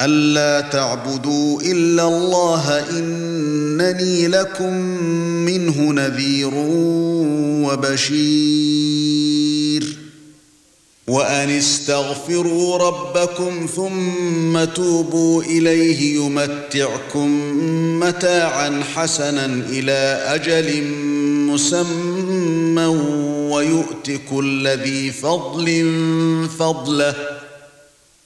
ألا تعبدوا إلا الله إنني لكم منه نذير وبشير. وأن استغفروا ربكم ثم توبوا إليه يمتعكم متاعا حسنا إلى أجل مسمى ويؤت كل ذي فضل فضله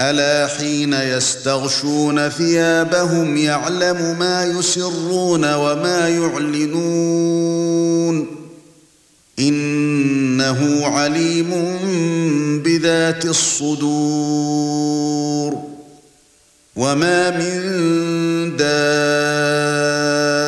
ألا حين يستغشون ثيابهم يعلم ما يسرون وما يعلنون إنه عليم بذات الصدور وما من دابة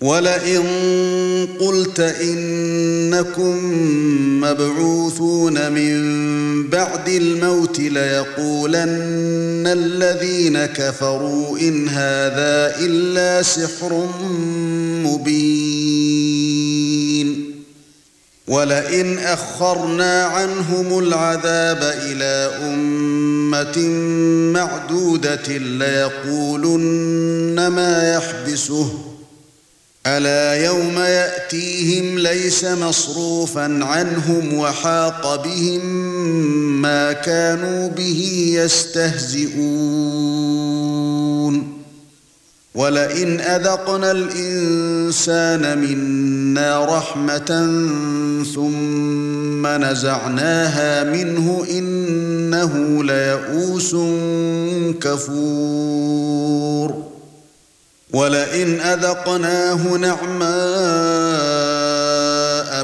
ولئن قلت إنكم مبعوثون من بعد الموت ليقولن الذين كفروا إن هذا إلا سحر مبين. ولئن أخرنا عنهم العذاب إلى أمة معدودة ليقولن ما يحبسه ألا يوم يأتيهم ليس مصروفا عنهم وحاق بهم ما كانوا به يستهزئون. ولئن أذقنا الإنسان منا رحمة ثم نزعناها منه إنه ليئوس كفور. ولئن أذقناه نعماء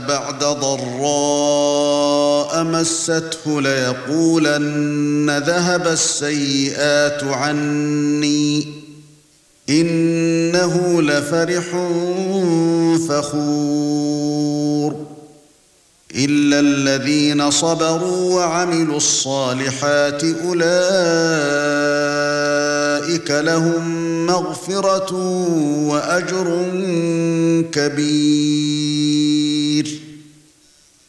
بعد ضراء مسته ليقولن ذهب السيئات عني إنه لفرح فخور الا الذين صبروا وعملوا الصالحات اولئك لهم مغفرة وأجر كبير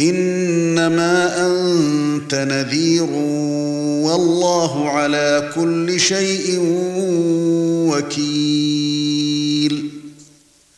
إنما أنت نذير والله على كل شيء وكيل.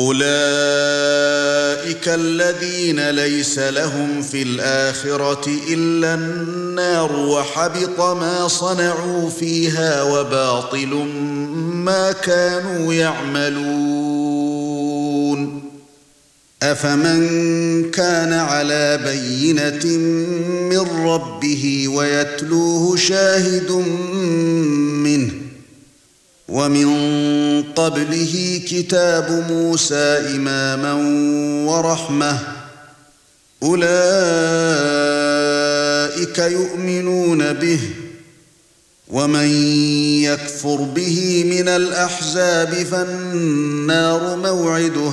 أولئك الذين ليس لهم في الآخرة إلا النار وحبط ما صنعوا فيها وباطل ما كانوا يعملون. أفمن كان على بينة من ربه ويتلوه شاهد منه ومن قبله كتاب موسى إماما ورحمة. أولئك يؤمنون به. ومن يكفر به من الأحزاب فالنار موعده.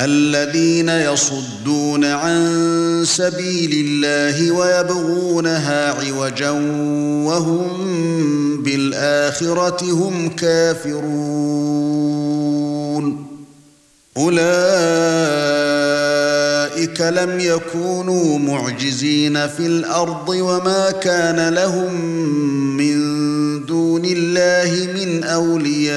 الذين يصدون عن سبيل الله ويبغونها عوجا وهم بالآخرة هم كافرون. أولئك لم يكونوا معجزين في الأرض وما كان لهم من دون الله من أولياء.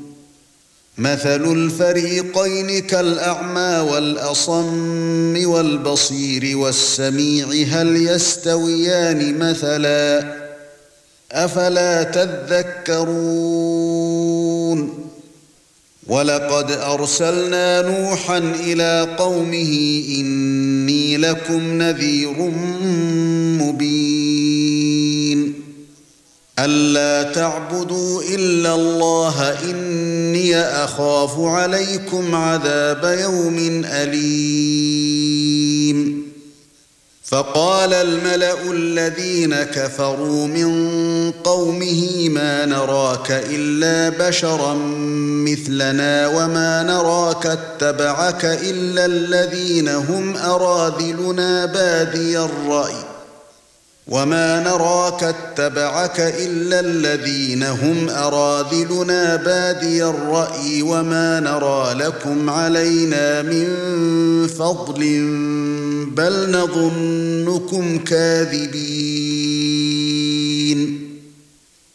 مثل الفريقين كالأعمى والأصم والبصير والسميع هل يستويان مثلا؟ أفلا تذكرون؟ ولقد أرسلنا نوحا إلى قومه إني لكم نذير مبين. ألا تعبدوا إلا الله اني أخاف عليكم عذاب يوم أليم. فقال الملأ الذين كفروا من قومه ما نراك إلا بشرا مثلنا وما نراك اتبعك إلا الذين هم أراذلنا بادي الرأي وما نراك اتبعك الا الذين هم اراذلنا بادي الراي وما نرى لكم علينا من فضل بل نظنكم كاذبين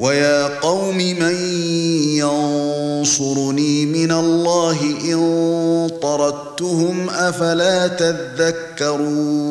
ويا قوم من ينصرني من الله ان طردتهم افلا تذكرون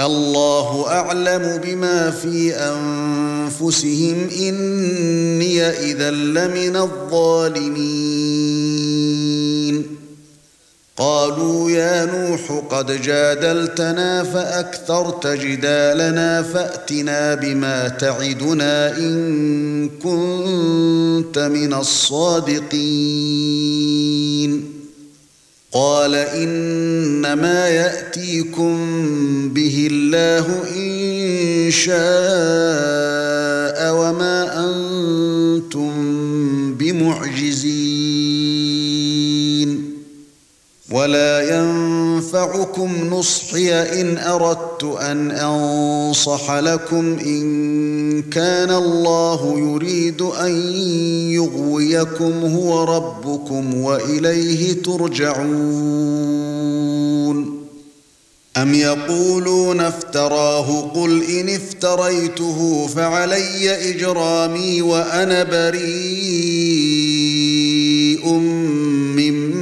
الله أعلم بما في أنفسهم إني اذا لمن الظالمين. قالوا يا نوح قد جادلتنا فأكثرت جدالنا فأتنا بما تعدنا إن كنت من الصادقين. قال إنما يأتيكم به الله إن شاء وما أنتم بمعجزين. ولا ينفعكم نصحي ان اردت ان انصح لكم ان كان الله يريد ان يغويكم هو ربكم واليه ترجعون ام يقولون افتراه قل ان افتريته فعلي اجرامي وأنا بريء مما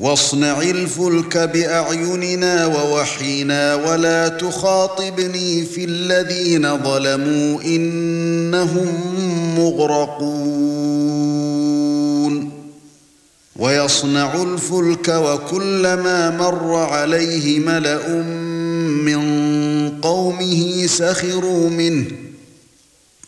واصنع الفلك بأعيننا ووحينا ولا تخاطبني في الذين ظلموا إنهم مغرقون. ويصنع الفلك وكلما مر عليه ملأ من قومه سخروا منه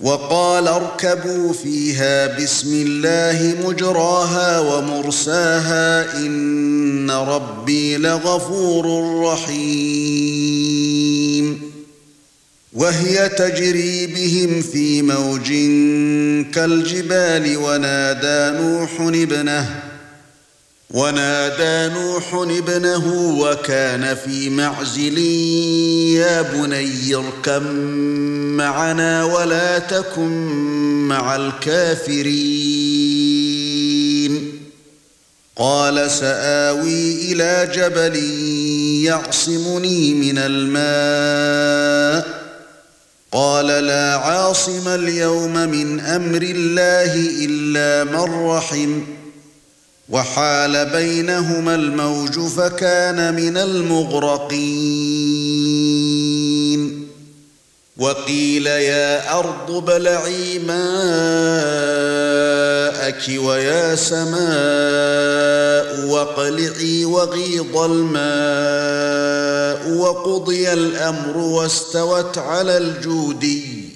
وقال اركبوا فيها بسم الله مجراها ومرساها إن ربي لغفور رحيم. وهي تجري بهم في موج كالجبال ونادى نوح ابنه ونادى نوح ابنه وكان في معزل يا بني اركب معنا ولا تكن مع الكافرين. قال سآوي إلى جبل يعصمني من الماء. قال لا عاصم اليوم من أمر الله إلا من رحمه وحال بينهما الموج فكان من المغرقين. وقيل يا أرض بلعي ماءك ويا سماء واقلعي وغيض الماء. وقضي الأمر واستوت على الجودي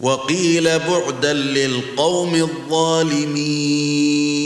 وقيل بعدا للقوم الظالمين.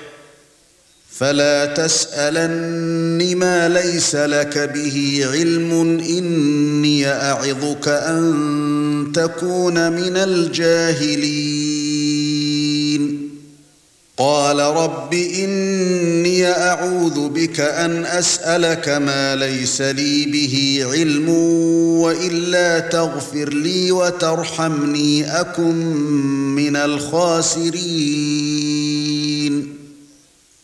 فلا تسالن ما ليس لك به علم إني أعظك أن تكون من الجاهلين. قال رب إني أعوذ بك أن أسألك ما ليس لي به علم وإلا تغفر لي وترحمني أكن من الخاسرين.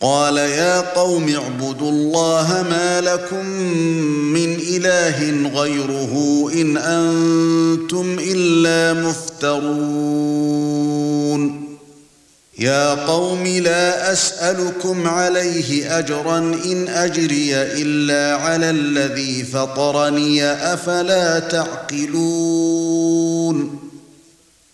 قال يا قوم اعبدوا الله ما لكم من إله غيره إن أنتم إلا مفترون. يا قوم لا أسألكم عليه أجرا إن أجري إلا على الذي فطرني أفلا تعقلون.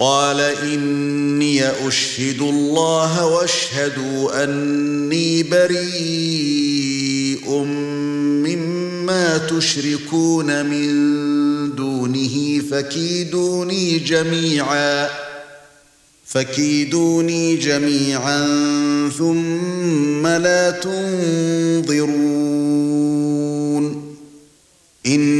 قال إني أشهد الله واشهدوا أني بريء مما تشركون من دونه فكيدوني جميعا فكيدوني جميعا ثم لا تنظرون. اني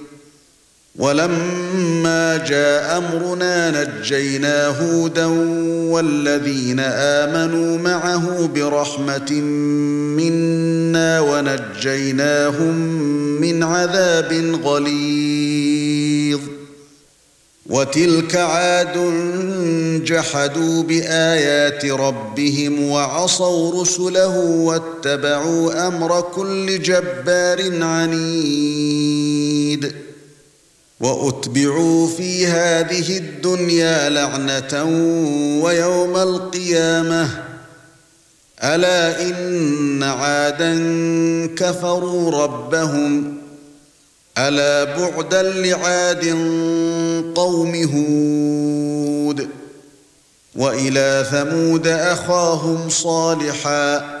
ولما جاء أمرنا نجينا هودا والذين آمنوا معه برحمة منا ونجيناهم من عذاب غليظ. وتلك عاد جحدوا بآيات ربهم وعصوا رسله واتبعوا أمر كل جبار عنيد. وأتبعوا في هذه الدنيا لعنة ويوم القيامة. ألا إن عادا كفروا ربهم. ألا بعدا لعاد قوم هود. وإلى ثمود أخاهم صالحا.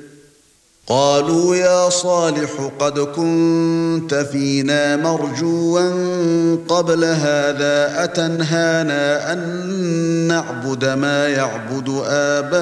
قالوا يا صالح قد كنت فينا مرجوا قبل هذا أتنهانا أن نعبد ما يعبد آباؤنا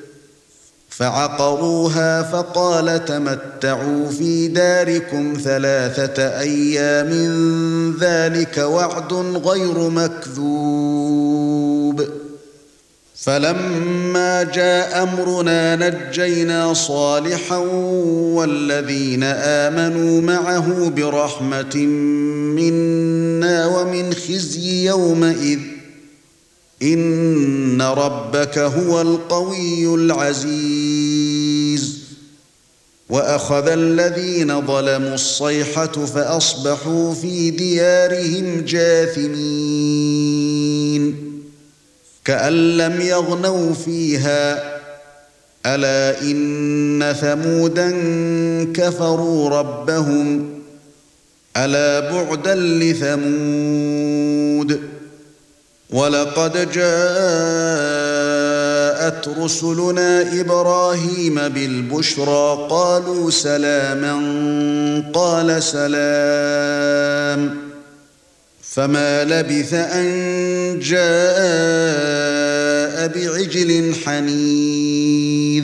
فعقروها فقال تمتعوا في داركم ثلاثة أيام ذلك وعد غير مكذوب. فلما جاء أمرنا نجينا صالحا والذين آمنوا معه برحمة منا ومن خزي يومئذ إن ربك هو القوي العزيز. وأخذ الذين ظلموا الصيحة فأصبحوا في ديارهم جاثمين. كأن لم يغنوا فيها ألا إن ثمودا كفروا ربهم ألا بعدا لثمود. ولقد جاءت رسلنا إبراهيم بالبشرى قالوا سلاما قال سلام. فما لبث أن جاء بعجل حنيذ.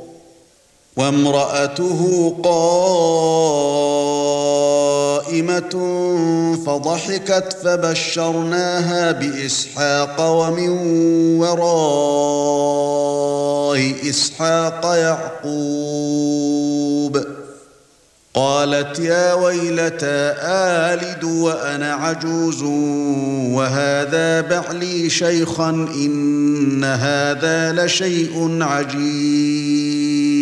وامرأته قائمة فضحكت فبشرناها بإسحاق ومن وراء إسحاق يعقوب. قالت يا ويلتى آلد وأنا عجوز وهذا بعلي شيخا إن هذا لشيء عجيب.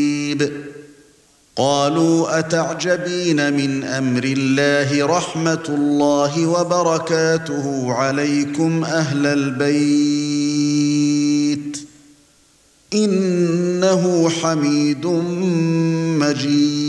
قالوا اتعجبين من أمر الله رحمه الله وبركاته عليكم أهل البيت انه حميد مجيد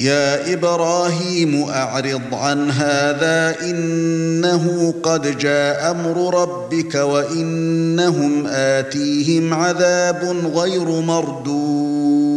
يا إبراهيم أعرض عن هذا إنه قد جاء أمر ربك وإنهم آتيهم عذاب غير مردود.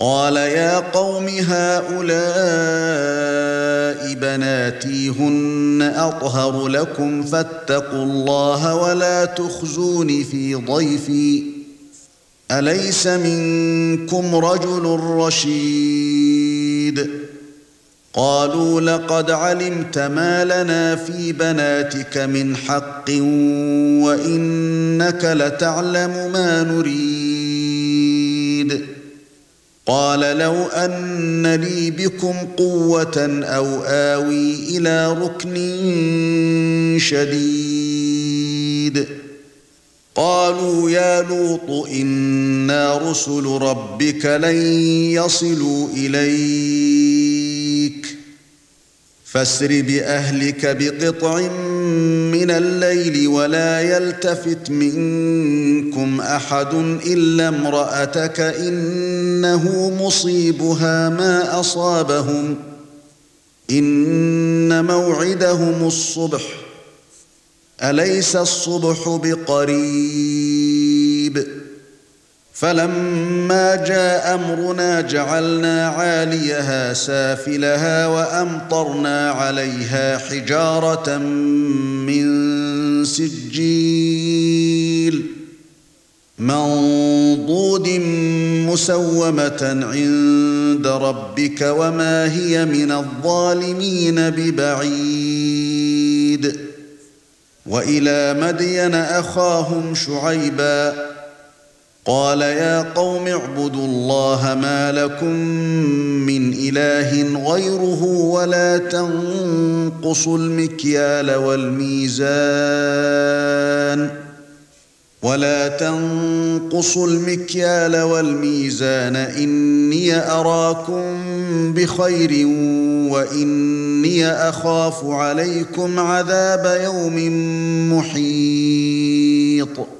قال يا قوم هؤلاء بناتي هن أطهر لكم فاتقوا الله ولا تخزوني في ضيفي. أليس منكم رجل رشيد؟ قالوا لقد علمت ما لنا في بناتك من حق وإنك لتعلم ما نريد. قال لو أن لي بكم قوة أو آوي إلى ركن شديد. قالوا يا لوط إنا رسل ربك لن يصلوا إليك. فاسر بأهلك بقطع من الليل ولا يلتفت منكم أحد إلا امرأتك إنه مصيبها ما أصابهم إن موعدهم الصبح أليس الصبح بقريب؟ فلما جاء أمرنا جعلنا عاليها سافلها وأمطرنا عليها حجارة من سجيل منضود مسومة عند ربك وما هي من الظالمين ببعيد. وإلى مدين أخاهم شعيبا قال يا قوم اعبدوا الله ما لكم من إله غيره ولا تنقصوا المكيال والميزان ولا تنقصوا المكيال والميزان إني أراكم بخير وإني أخاف عليكم عذاب يوم محيط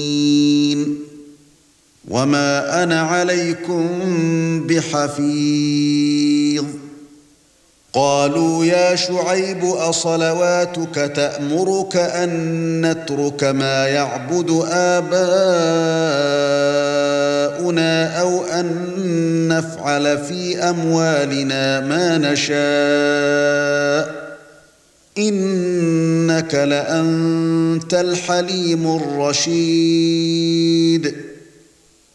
وما أنا عليكم بحفيظ قالوا يا شعيب اصلواتك تامرك ان نترك ما يعبد اباؤنا أو ان نفعل في اموالنا ما نشاء انك لانت الحليم الرشيد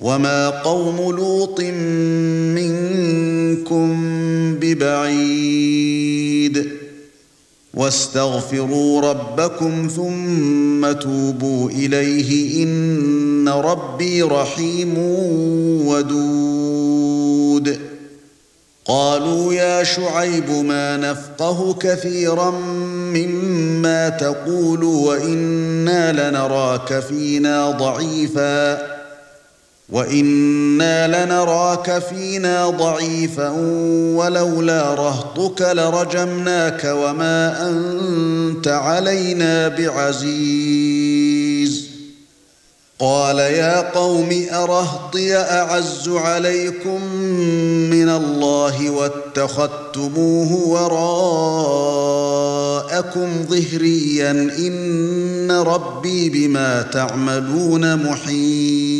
وما قوم لوط منكم ببعيد واستغفروا ربكم ثم توبوا اليه ان ربي رحيم ودود قالوا يا شعيب ما نفقه كثيرا مما تقول وأنا لنراك فينا ضعيفا وَإِنَّا لَنَرَاكَ فِينَا ضَعِيفًا وَلَوْلَا رَهْطُكَ لَرَجَمْنَاكَ وَمَا أَنْتَ عَلَيْنَا بِعَزِيزٍ قال يا قوم ارهطي اعز عليكم من الله واتخذتموه وراءكم ظهريا ان ربي بما تعملون محيط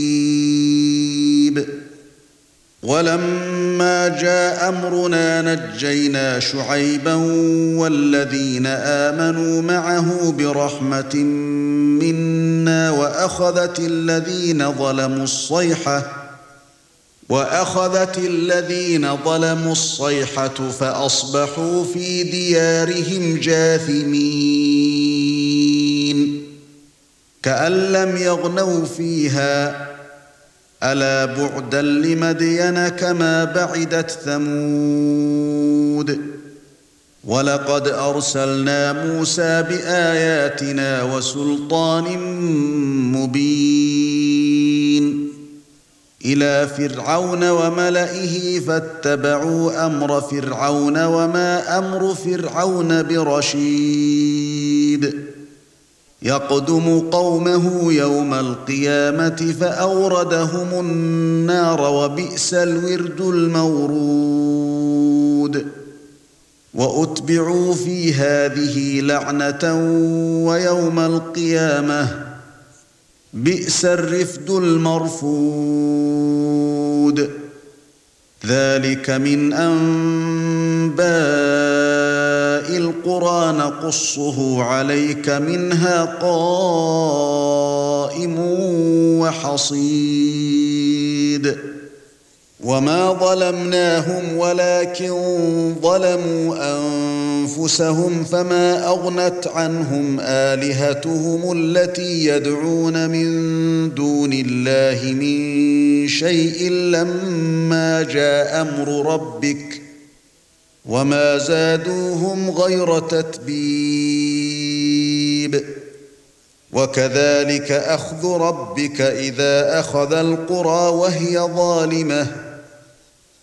ولما جاء أمرنا نجينا شعيبا والذين آمنوا معه برحمة منا وأخذت الذين ظلموا الصيحة وأخذت الذين ظلموا الصيحة فأصبحوا في ديارهم جاثمين كأن لم يغنوا فيها ألا بعدا لمدين كما بعدت ثمود؟ ولقد أرسلنا موسى بآياتنا وسلطان مبين. إلى فرعون وملئه فاتبعوا أمر فرعون وما أمر فرعون برشيد. يقدم قومه يوم القيامة فأوردهم النار وبئس الورد المورود. وأتبعوا في هذه لعنة ويوم القيامة بئس الرفد المرفود. ذلك من أنباء القرى نقصه عليك منها قائم وحصيد. وما ظلمناهم ولكن ظلموا أنفسهم فما أغنت عنهم آلهتهم التي يدعون من دون الله من شيء لما جاء أمر ربك وما زادوهم غير تتبيب وكذلك اخذ ربك اذا اخذ القرى وهي ظالمه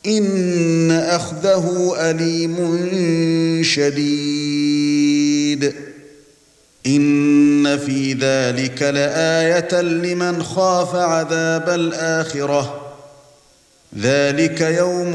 ان اخذه اليم شديد ان في ذلك لايه لمن خاف عذاب الاخره ذلك يوم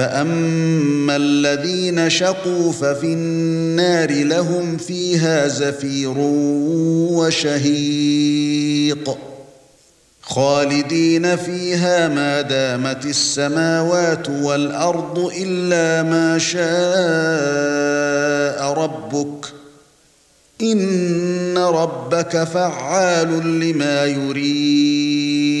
فاما الذين شقوا ففي النار لهم فيها زفير وشهيق خالدين فيها ما دامت السماوات والارض الا ما شاء ربك ان ربك فعال لما يريد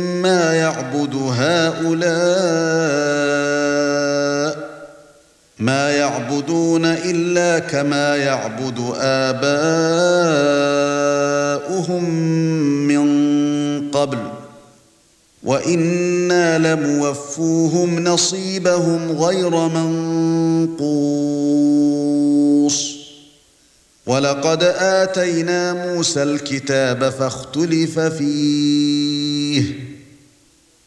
يعبد هؤلاء ما يعبدون إلا كما يعبد آباؤهم من قبل. وإنا لموفوهم نصيبهم غير منقوص. ولقد آتينا موسى الكتاب فاختلف فيه.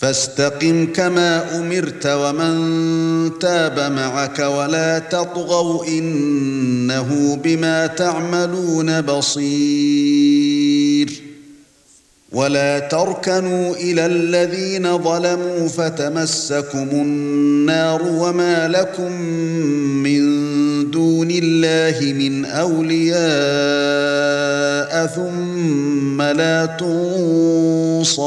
فاستقم كما أمرت ومن تاب معك ولا تطغوا إنه بما تعملون بصير. ولا تركنوا إلى الذين ظلموا فتمسكم النار وما لكم من دون الله من أولياء ثم لا تنصرون.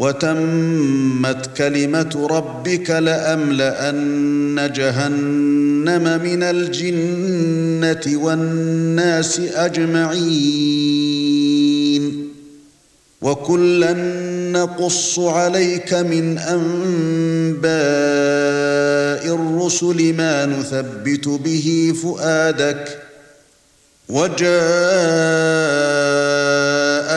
وتمت كلمة ربك لأملأن جهنم من الجنة والناس أجمعين. وكلا نقص عليك من أنباء الرسل ما نثبت به فؤادك.